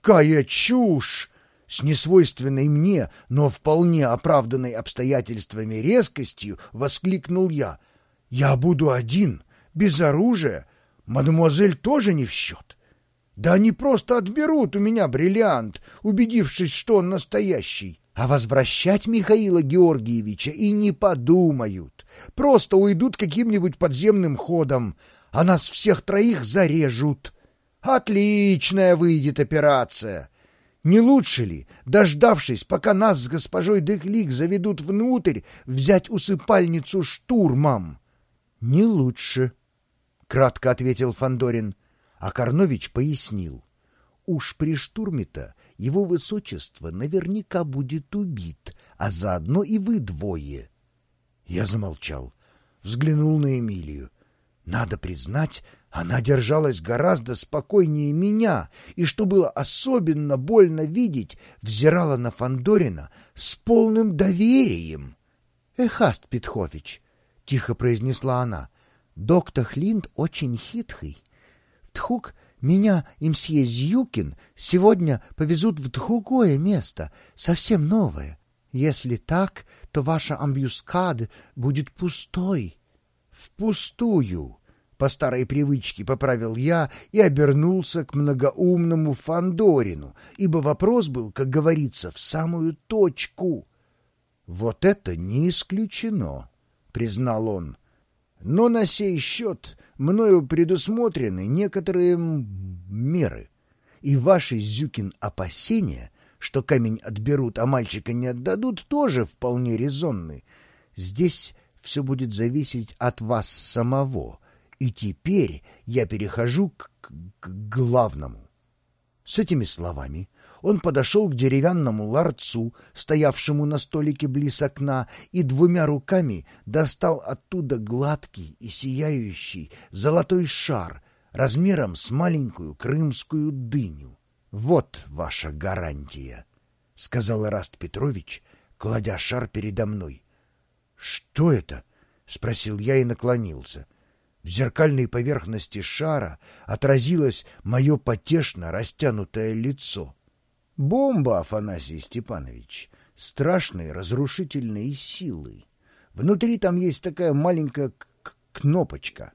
Какая чушь! С несвойственной мне, но вполне оправданной обстоятельствами резкостью воскликнул я. «Я буду один, без оружия. Мадемуазель тоже не в счет. Да они просто отберут у меня бриллиант, убедившись, что он настоящий. А возвращать Михаила Георгиевича и не подумают. Просто уйдут каким-нибудь подземным ходом, а нас всех троих зарежут. Отличная выйдет операция!» Не лучше ли, дождавшись, пока нас с госпожой Деклик заведут внутрь, взять усыпальницу штурмом? — Не лучше, — кратко ответил Фандорин, а Корнович пояснил. Уж при штурме-то его высочество наверняка будет убит, а заодно и вы двое. Я замолчал, взглянул на Эмилию. Надо признать, она держалась гораздо спокойнее меня, и, что было особенно больно видеть, взирала на Фандорина с полным доверием. — Эхаст Петхович, — тихо произнесла она, — доктор Хлинт очень хитрый. Тхук меня и мсье Зюкин сегодня повезут в другое место, совсем новое. Если так, то ваша амбюскада будет пустой. — Впустую! По старой привычке поправил я и обернулся к многоумному Фандорину, ибо вопрос был, как говорится, в самую точку. Вот это не исключено, признал он. Но на сей счет мною предусмотрены некоторые меры, и ваши, Зюкин, опасения, что камень отберут, а мальчика не отдадут, тоже вполне резонны. Здесь все будет зависеть от вас самого, и теперь я перехожу к, к, к главному. С этими словами он подошел к деревянному ларцу, стоявшему на столике близ окна, и двумя руками достал оттуда гладкий и сияющий золотой шар размером с маленькую крымскую дыню. «Вот ваша гарантия», — сказал Раст Петрович, кладя шар передо мной. «Что это?» — спросил я и наклонился. В зеркальной поверхности шара отразилось мое потешно растянутое лицо. Бомба, Афанасий Степанович, страшной разрушительной силы. Внутри там есть такая маленькая кнопочка.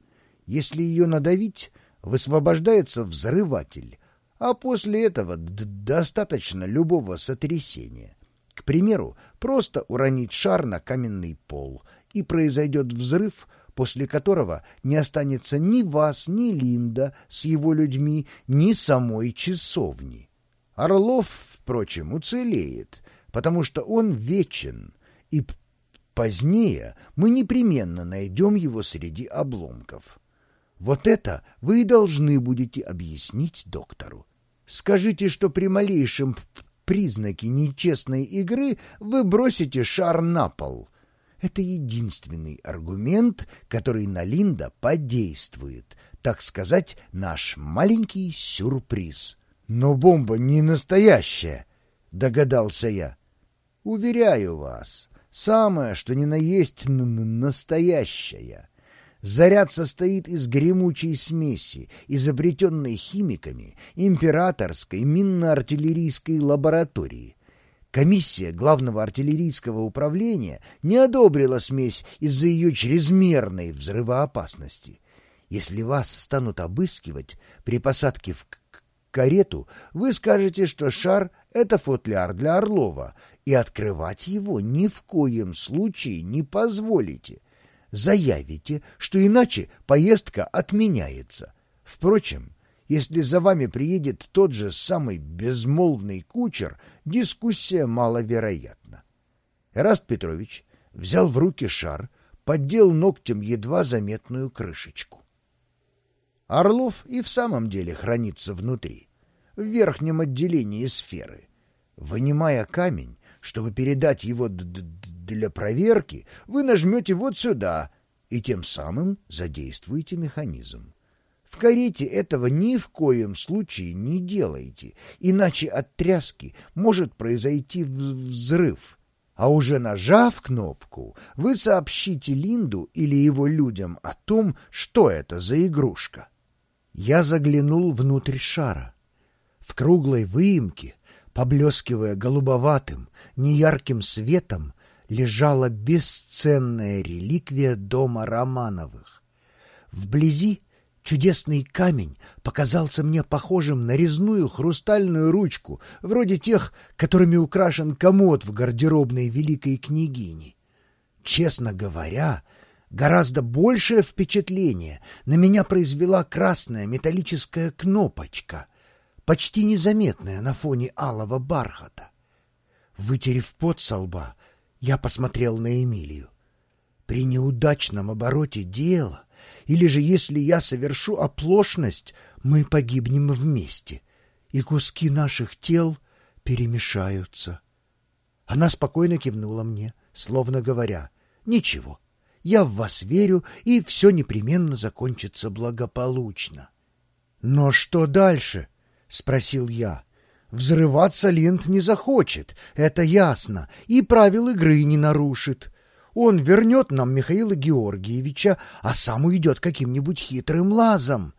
Если ее надавить, высвобождается взрыватель, а после этого достаточно любого сотрясения. К примеру, просто уронить шар на каменный пол, и произойдет взрыв — после которого не останется ни вас, ни Линда с его людьми, ни самой часовни. Орлов, впрочем, уцелеет, потому что он вечен, и позднее мы непременно найдем его среди обломков. Вот это вы и должны будете объяснить доктору. Скажите, что при малейшем признаке нечестной игры вы бросите шар на пол — это единственный аргумент, который на Линда подействует, так сказать, наш маленький сюрприз. Но бомба не настоящая, догадался я. Уверяю вас, самое, что ни на есть настоящая. Заряд состоит из гремучей смеси, изобретенной химиками императорской минно-артиллерийской лаборатории. Комиссия Главного артиллерийского управления не одобрила смесь из-за ее чрезмерной взрывоопасности. Если вас станут обыскивать при посадке в карету, вы скажете, что шар — это футляр для Орлова, и открывать его ни в коем случае не позволите. Заявите, что иначе поездка отменяется. Впрочем, если за вами приедет тот же самый безмолвный кучер, дискуссия маловероятна. Эраст Петрович взял в руки шар, поддел ногтем едва заметную крышечку. Орлов и в самом деле хранится внутри, в верхнем отделении сферы. Вынимая камень, чтобы передать его для проверки, вы нажмете вот сюда и тем самым задействуете механизм. В карете этого ни в коем случае не делайте, иначе от тряски может произойти взрыв. А уже нажав кнопку, вы сообщите Линду или его людям о том, что это за игрушка. Я заглянул внутрь шара. В круглой выемке, поблескивая голубоватым, неярким светом, лежала бесценная реликвия дома Романовых. Вблизи чудесный камень показался мне похожим на резную хрустальную ручку, вроде тех, которыми украшен комод в гардеробной великой княгини. Честно говоря, гораздо большее впечатление на меня произвела красная металлическая кнопочка, почти незаметная на фоне алого бархата. Вытерев пот со лба, я посмотрел на Эмилию. При неудачном обороте дела, или же если я совершу оплошность, мы погибнем вместе, и куски наших тел перемешаются. Она спокойно кивнула мне, словно говоря, «Ничего, я в вас верю, и все непременно закончится благополучно». «Но что дальше?» — спросил я. Взрываться Линд не захочет, это ясно, и правил игры не нарушит. Он вернет нам Михаила Георгиевича, а сам уйдет каким-нибудь хитрым лазом.